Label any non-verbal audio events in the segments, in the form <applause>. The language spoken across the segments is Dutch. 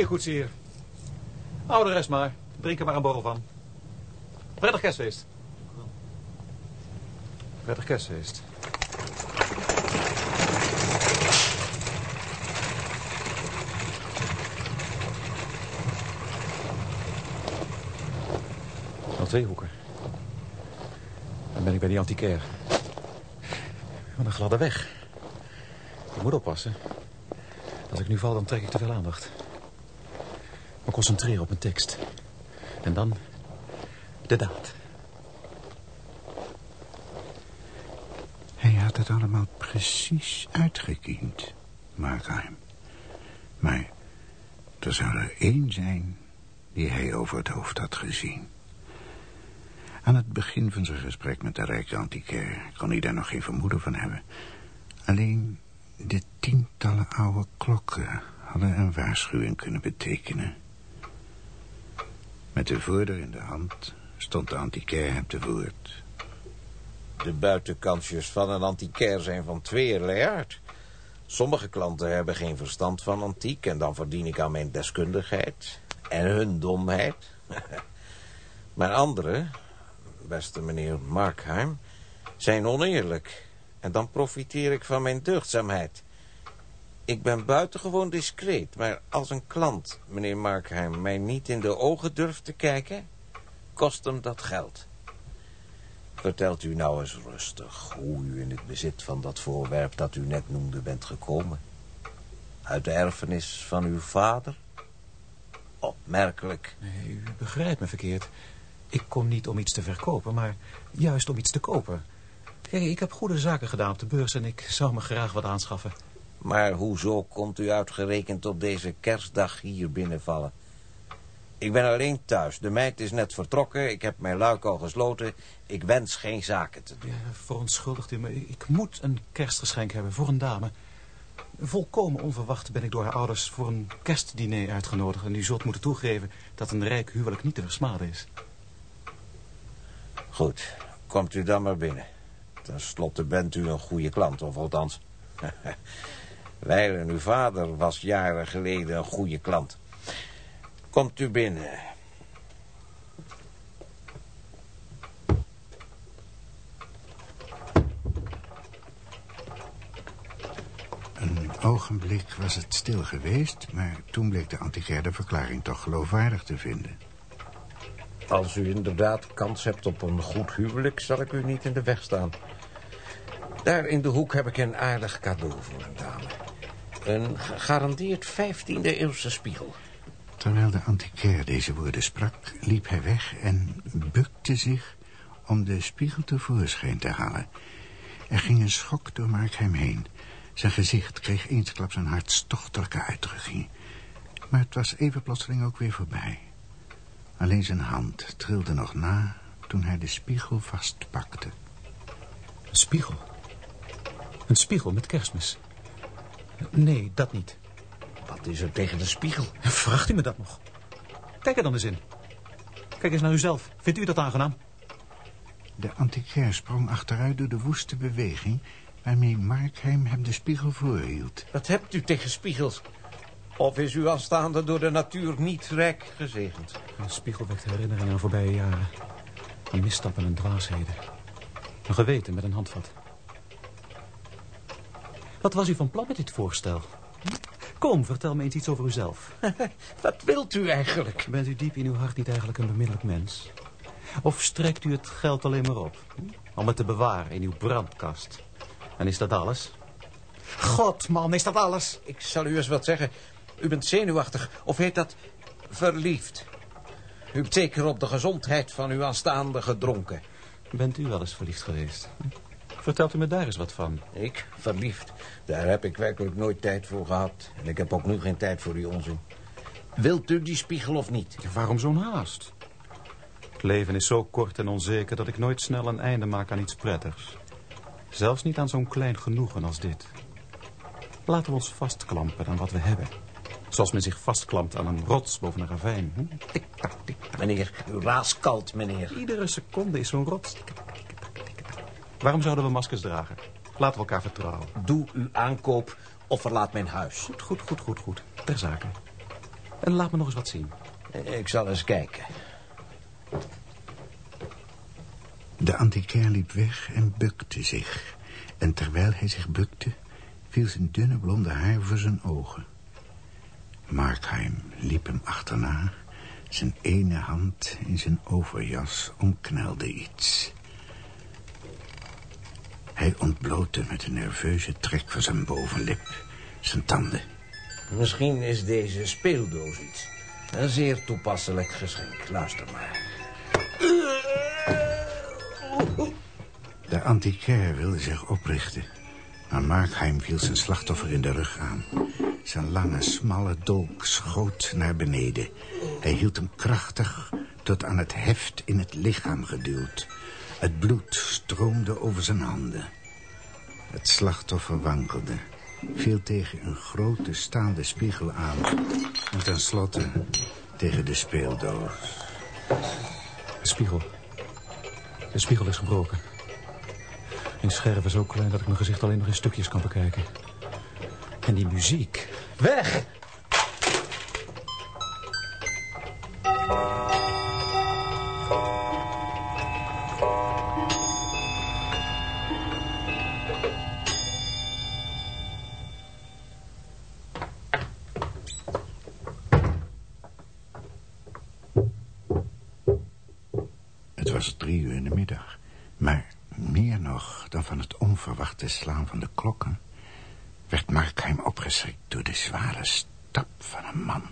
Hier, goedzier. Hou de rest maar. Drink er maar een borrel van. Prettig kerstfeest. Prettig kerstfeest. Al twee hoeken. Dan ben ik bij die antiquaire. Wat een gladde weg. Ik moet oppassen. Als ik nu val, dan trek ik te veel aandacht. Maar concentreer op mijn tekst. En dan de daad. Hij had het allemaal precies uitgekiend, Markheim. Maar er zou er één zijn die hij over het hoofd had gezien. Aan het begin van zijn gesprek met de rijke antiquaire kon hij daar nog geen vermoeden van hebben. Alleen de tientallen oude klokken hadden een waarschuwing kunnen betekenen. Met de voordeur in de hand stond de antiquaire hem te woord. De buitenkansjes van een antiquaire zijn van tweeërlei aard. Sommige klanten hebben geen verstand van antiek... en dan verdien ik aan mijn deskundigheid en hun domheid. <laughs> maar anderen, beste meneer Markheim, zijn oneerlijk... en dan profiteer ik van mijn deugdzaamheid. Ik ben buitengewoon discreet, maar als een klant, meneer Markheim... mij niet in de ogen durft te kijken, kost hem dat geld... Vertelt u nou eens rustig hoe u in het bezit van dat voorwerp dat u net noemde bent gekomen. Uit de erfenis van uw vader? Opmerkelijk. Nee, u begrijpt me verkeerd. Ik kom niet om iets te verkopen, maar juist om iets te kopen. Kijk, ik heb goede zaken gedaan op de beurs en ik zou me graag wat aanschaffen. Maar hoezo komt u uitgerekend op deze kerstdag hier binnenvallen? Ik ben alleen thuis. De meid is net vertrokken. Ik heb mijn luik al gesloten. Ik wens geen zaken te doen. Ja, verontschuldigt u me. Ik moet een kerstgeschenk hebben voor een dame. Volkomen onverwacht ben ik door haar ouders voor een kerstdiner uitgenodigd. En u zult moeten toegeven dat een rijk huwelijk niet te versmaden is. Goed, komt u dan maar binnen. Ten slotte bent u een goede klant, of althans. <laughs> Wijlen, uw vader was jaren geleden een goede klant. Komt u binnen. Een ogenblik was het stil geweest, maar toen bleek de antiquaire de verklaring toch geloofwaardig te vinden. Als u inderdaad kans hebt op een goed huwelijk, zal ik u niet in de weg staan. Daar in de hoek heb ik een aardig cadeau voor een dame. Een gegarandeerd 15e eeuwse spiegel. Terwijl de antiquaire deze woorden sprak, liep hij weg en bukte zich om de spiegel tevoorschijn te halen. Er ging een schok door Markheim heen. Zijn gezicht kreeg eensklaps een hartstochtelijke uitdrukking. Maar het was even plotseling ook weer voorbij. Alleen zijn hand trilde nog na toen hij de spiegel vastpakte. Een spiegel? Een spiegel met kerstmis? Nee, dat niet. Wat is er tegen de spiegel? Vraagt u me dat nog? Kijk er dan eens in. Kijk eens naar uzelf. Vindt u dat aangenaam? De antiquaire sprong achteruit door de woeste beweging... waarmee Markheim hem de spiegel voorhield. Wat hebt u tegen spiegels? Of is uw aanstaande door de natuur niet rijk gezegend? Een spiegel wekt herinneringen aan voorbije jaren. Aan misstappen en dwaasheden. Een geweten met een handvat. Wat was u van plan met dit voorstel? Kom, vertel me eens iets over uzelf. <laughs> Wat wilt u eigenlijk? Bent u diep in uw hart niet eigenlijk een bemiddelijk mens? Of strekt u het geld alleen maar op? Om het te bewaren in uw brandkast? En is dat alles? God, man, is dat alles? Ik zal u eens wat zeggen. U bent zenuwachtig, of heet dat verliefd? U hebt zeker op de gezondheid van uw aanstaande gedronken. Bent u wel eens verliefd geweest? Vertelt u me daar eens wat van. Ik? Verliefd? Daar heb ik werkelijk nooit tijd voor gehad. En ik heb ook nu geen tijd voor die onzin. Wilt u die spiegel of niet? Ja, waarom zo'n haast? Het leven is zo kort en onzeker dat ik nooit snel een einde maak aan iets prettigs. Zelfs niet aan zo'n klein genoegen als dit. Laten we ons vastklampen aan wat we hebben. Zoals men zich vastklampt aan een rots boven een ravijn. Hm? Tik-tak, tik-tak. Meneer, u raaskalt, meneer. Iedere seconde is zo'n rots. Waarom zouden we maskers dragen? Laten we elkaar vertrouwen. Doe uw aankoop of verlaat mijn huis. Goed, goed, goed, goed, goed. Ter zake. En laat me nog eens wat zien. Ik zal eens kijken. De antiquair liep weg en bukte zich. En terwijl hij zich bukte, viel zijn dunne blonde haar voor zijn ogen. Markheim liep hem achterna. Zijn ene hand in zijn overjas omknelde iets. Hij ontblootte met een nerveuze trek van zijn bovenlip zijn tanden. Misschien is deze speeldoos iets. Een zeer toepasselijk geschenk. Luister maar. De antiquaire wilde zich oprichten. Maar Markheim viel zijn slachtoffer in de rug aan. Zijn lange, smalle dolk schoot naar beneden. Hij hield hem krachtig tot aan het heft in het lichaam geduwd. Het bloed stroomde over zijn handen. Het slachtoffer wankelde, viel tegen een grote staande spiegel aan... en tenslotte tegen de speeldoos. De spiegel. De spiegel is gebroken. Mijn scherven zo klein dat ik mijn gezicht alleen nog in stukjes kan bekijken. En die muziek. Weg! Onverwachte slaan van de klokken... werd Markheim opgeschrikt door de zware stap van een man...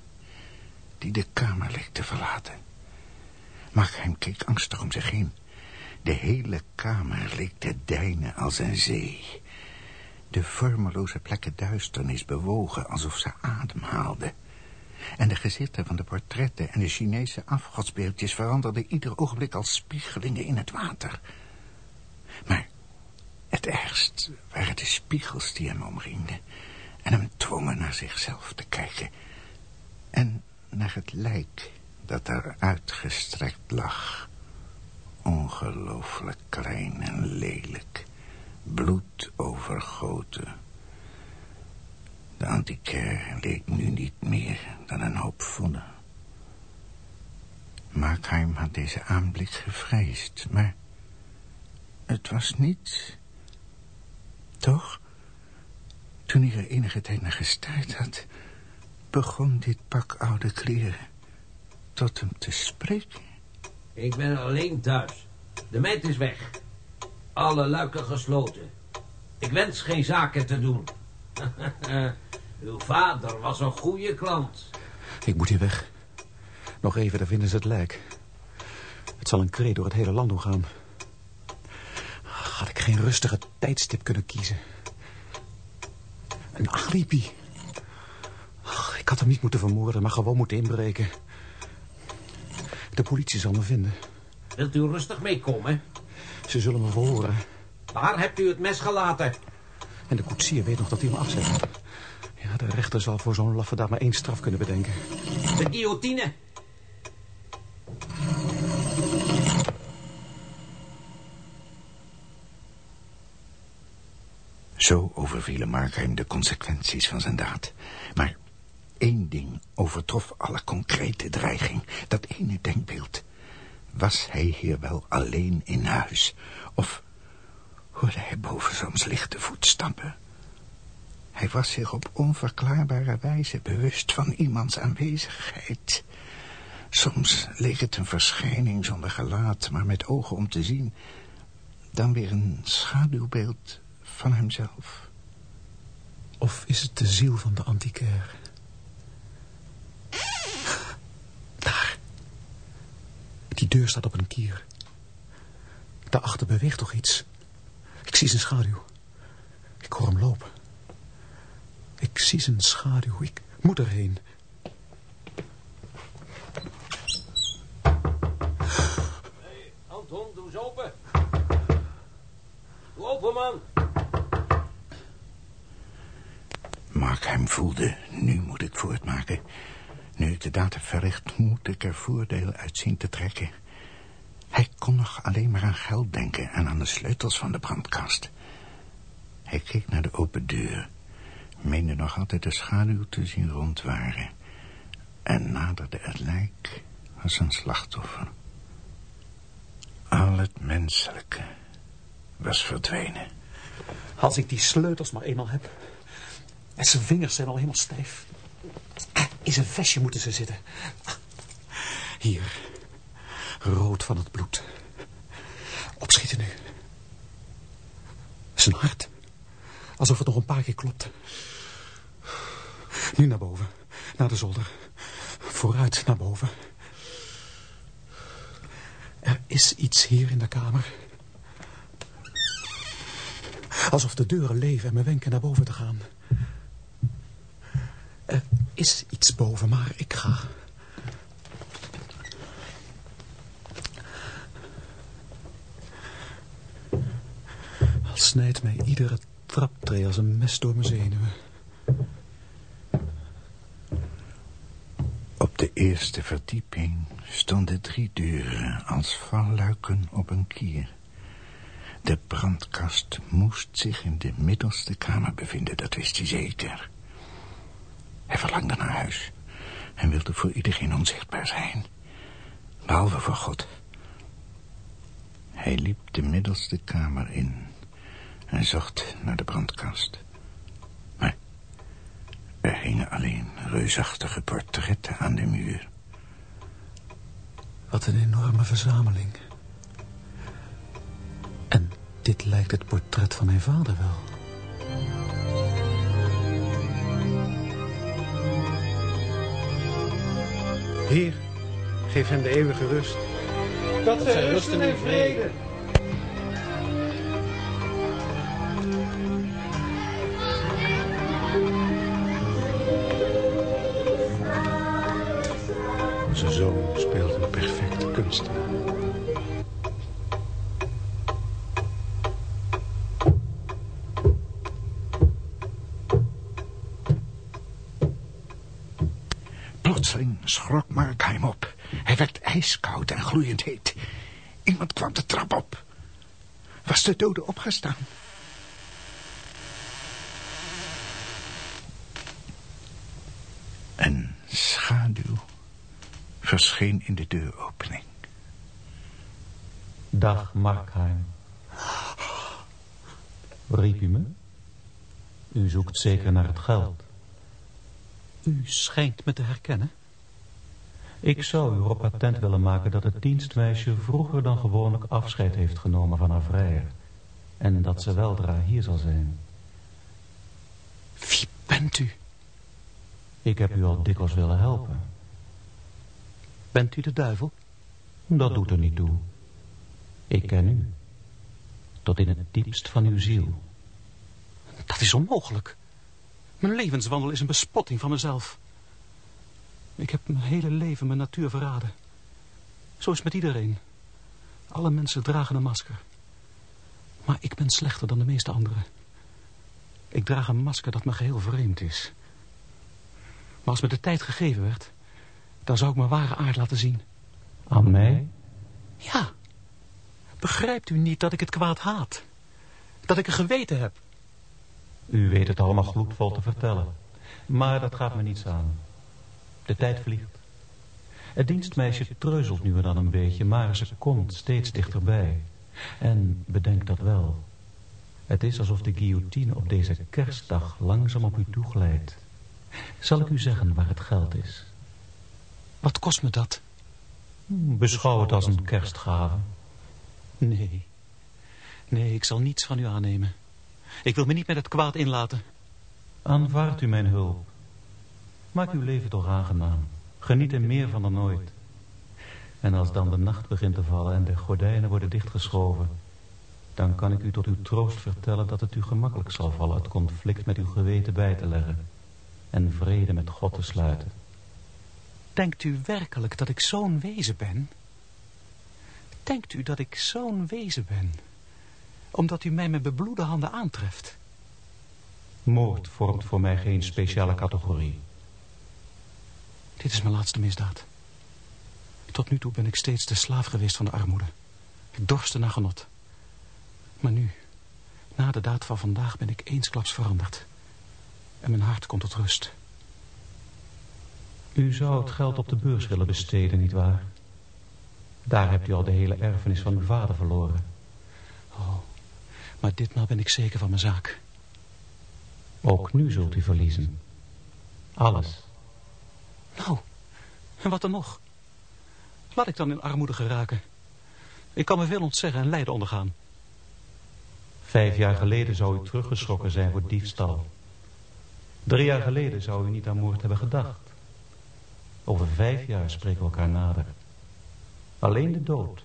die de kamer leek te verlaten. Markheim keek angstig om zich heen. De hele kamer leek te deinen als een zee. De vormeloze plekken duisternis bewogen alsof ze ademhaalden. En de gezichten van de portretten en de Chinese afgodsbeeldjes veranderden ieder ogenblik als spiegelingen in het water. Maar het ergst waren de spiegels die hem omringden en hem dwongen naar zichzelf te kijken. En naar het lijk dat daar uitgestrekt lag. Ongelooflijk klein en lelijk, bloed overgoten. De antiquaire leek nu niet meer dan een hoop vodden. Markheim had deze aanblik gevreesd, maar het was niets. Toch, toen hij er enige tijd naar gestaard had, begon dit pak oude kleren tot hem te spreken. Ik ben alleen thuis. De meid is weg. Alle luiken gesloten. Ik wens geen zaken te doen. <laughs> Uw vader was een goede klant. Ik moet hier weg. Nog even, daar vinden ze het lijk. Het zal een kreet door het hele land doen gaan. Geen rustige tijdstip kunnen kiezen. Een alibi. Ach, Ik had hem niet moeten vermoorden, maar gewoon moeten inbreken. De politie zal me vinden. Wilt u rustig meekomen? Ze zullen me verhoren. Waar hebt u het mes gelaten? En de koetsier weet nog dat hij me afzet. Ja, de rechter zal voor zo'n laffe daar maar één straf kunnen bedenken. De guillotine. Zo overvielen Markheim de consequenties van zijn daad. Maar één ding overtrof alle concrete dreiging. Dat ene denkbeeld. Was hij hier wel alleen in huis? Of hoorde hij boven soms lichte voetstappen? Hij was zich op onverklaarbare wijze bewust van iemands aanwezigheid. Soms leek het een verschijning zonder gelaat, maar met ogen om te zien. Dan weer een schaduwbeeld van hemzelf. Of is het de ziel van de antiquaire? Daar. Die deur staat op een kier. Daarachter beweegt toch iets. Ik zie zijn schaduw. Ik hoor hem lopen. Ik zie zijn schaduw. Ik moet erheen. Hey, Anton, doe eens open. Doe open, man. Markheim voelde, nu moet ik voortmaken. Nu ik de daad heb verricht, moet ik er voordeel uit zien te trekken. Hij kon nog alleen maar aan geld denken en aan de sleutels van de brandkast. Hij keek naar de open deur, meende nog altijd de schaduw te zien rondwaren. en naderde het lijk als een slachtoffer. Al het menselijke was verdwenen. Als ik die sleutels maar eenmaal heb. En zijn vingers zijn al helemaal stijf. In zijn vestje moeten ze zitten. Hier. Rood van het bloed. Opschieten nu. Zijn hart. Alsof het nog een paar keer klopt. Nu naar boven. Naar de zolder. Vooruit naar boven. Er is iets hier in de kamer. Alsof de deuren leven en me wenken naar boven te gaan. Is iets boven, maar ik ga. Al snijdt mij iedere traptree als een mes door mijn zenuwen. Op de eerste verdieping stonden drie deuren als valluiken op een kier. De brandkast moest zich in de middelste kamer bevinden, dat wist hij zeker. Hij verlangde naar huis en wilde voor iedereen onzichtbaar zijn, behalve voor God. Hij liep de middelste kamer in en zocht naar de brandkast. Maar er hingen alleen reusachtige portretten aan de muur. Wat een enorme verzameling. En dit lijkt het portret van mijn vader wel. Heer, geef hem de eeuwige rust. Dat zij rusten in vrede. Plotseling schrok Markheim op. Hij werd ijskoud en gloeiend heet. Iemand kwam de trap op. Was de dode opgestaan? Een schaduw verscheen in de deuropening. Dag, Markheim. Riep u me? U zoekt zeker naar het geld. U schijnt me te herkennen. Ik zou u erop attent willen maken dat het dienstmeisje vroeger dan gewoonlijk afscheid heeft genomen van haar vrijer. En dat ze weldra hier zal zijn. Wie bent u? Ik heb u al dikwijls willen helpen. Bent u de duivel? Dat doet er niet toe. Ik ken u. Tot in het diepst van uw ziel. Dat is onmogelijk. Mijn levenswandel is een bespotting van mezelf. Ik heb mijn hele leven mijn natuur verraden. Zo is het met iedereen. Alle mensen dragen een masker. Maar ik ben slechter dan de meeste anderen. Ik draag een masker dat me geheel vreemd is. Maar als me de tijd gegeven werd, dan zou ik mijn ware aard laten zien. Aan mij? Ja. Begrijpt u niet dat ik het kwaad haat? Dat ik een geweten heb? U weet het allemaal gloedvol te vertellen. Maar dat gaat me niets aan. De tijd vliegt. Het dienstmeisje treuzelt nu en dan een beetje, maar ze komt steeds dichterbij. En bedenk dat wel. Het is alsof de guillotine op deze kerstdag langzaam op u toeglijdt. Zal ik u zeggen waar het geld is? Wat kost me dat? Beschouw het als een kerstgave. Nee. Nee, ik zal niets van u aannemen. Ik wil me niet met het kwaad inlaten. Aanvaardt u mijn hulp. Maak uw leven toch aangenaam. Geniet er meer van dan ooit. En als dan de nacht begint te vallen en de gordijnen worden dichtgeschoven... dan kan ik u tot uw troost vertellen dat het u gemakkelijk zal vallen... het conflict met uw geweten bij te leggen... en vrede met God te sluiten. Denkt u werkelijk dat ik zo'n wezen ben? Denkt u dat ik zo'n wezen ben? Omdat u mij met bebloede handen aantreft? Moord vormt voor mij geen speciale categorie. Dit is mijn laatste misdaad. Tot nu toe ben ik steeds de slaaf geweest van de armoede. Ik dorste naar genot. Maar nu, na de daad van vandaag, ben ik eensklaps veranderd. En mijn hart komt tot rust. U zou het geld op de beurs willen besteden, nietwaar? Daar hebt u al de hele erfenis van uw vader verloren. Oh, maar ditmaal ben ik zeker van mijn zaak. Ook nu zult u verliezen. Alles. Nou, en wat dan nog? Laat ik dan in armoede geraken. Ik kan me veel ontzeggen en lijden ondergaan. Vijf jaar geleden zou u teruggeschrokken zijn voor diefstal. Drie jaar geleden zou u niet aan moord hebben gedacht. Over vijf jaar spreken we elkaar nader. Alleen de dood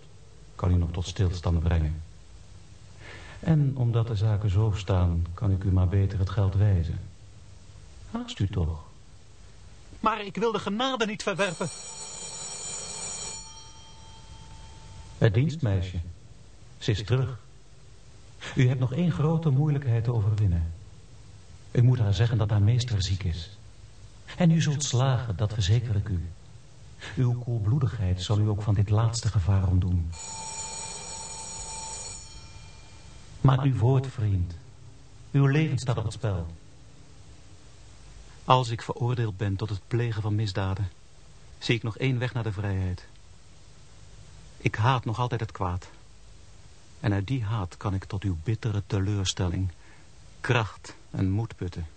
kan u nog tot stilstand brengen. En omdat de zaken zo staan, kan ik u maar beter het geld wijzen. Haast u toch. Maar ik wil de genade niet verwerpen. Het dienstmeisje. Ze is terug. U hebt nog één grote moeilijkheid te overwinnen. U moet haar zeggen dat haar meester ziek is. En u zult slagen, dat verzeker ik u. Uw koelbloedigheid zal u ook van dit laatste gevaar ontdoen. Maak nu voort, vriend. Uw leven staat op het spel. Als ik veroordeeld ben tot het plegen van misdaden, zie ik nog één weg naar de vrijheid. Ik haat nog altijd het kwaad. En uit die haat kan ik tot uw bittere teleurstelling kracht en moed putten.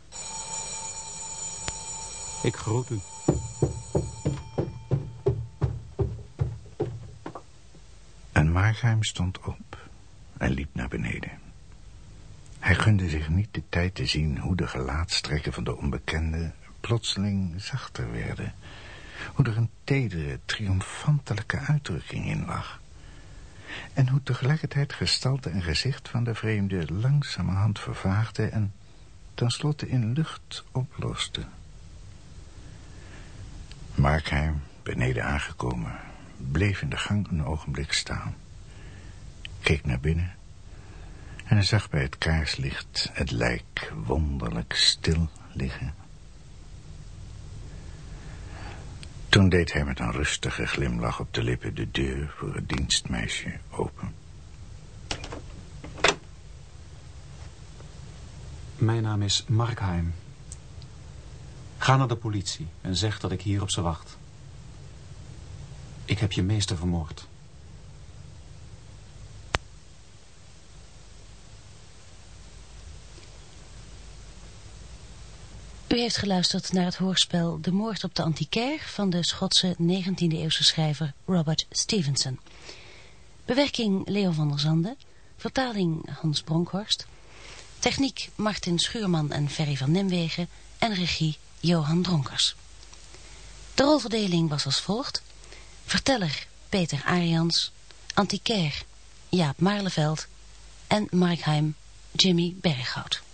Ik groet u. En Margheim stond op en liep naar beneden. Hij gunde zich niet de tijd te zien hoe de gelaatstrekken van de onbekende plotseling zachter werden. Hoe er een tedere, triomfantelijke uitdrukking in lag. En hoe tegelijkertijd gestalte en gezicht van de vreemde langzamerhand vervaagde en tenslotte in lucht oploste. Markheim, beneden aangekomen, bleef in de gang een ogenblik staan. Keek naar binnen en zag bij het kaarslicht het lijk wonderlijk stil liggen. Toen deed hij met een rustige glimlach op de lippen de deur voor het dienstmeisje open. Mijn naam is Markheim. Ga naar de politie en zeg dat ik hier op ze wacht. Ik heb je meester vermoord. U heeft geluisterd naar het hoorspel De Moord op de Antiquaire van de Schotse 19e-eeuwse schrijver Robert Stevenson. Bewerking Leo van der Zande, vertaling Hans Bronkhorst, techniek Martin Schuurman en Ferry van Nimwegen en regie Johan Dronkers. De rolverdeling was als volgt. Verteller Peter Arians, Antiquaire Jaap Marleveld en Markheim Jimmy Berghout.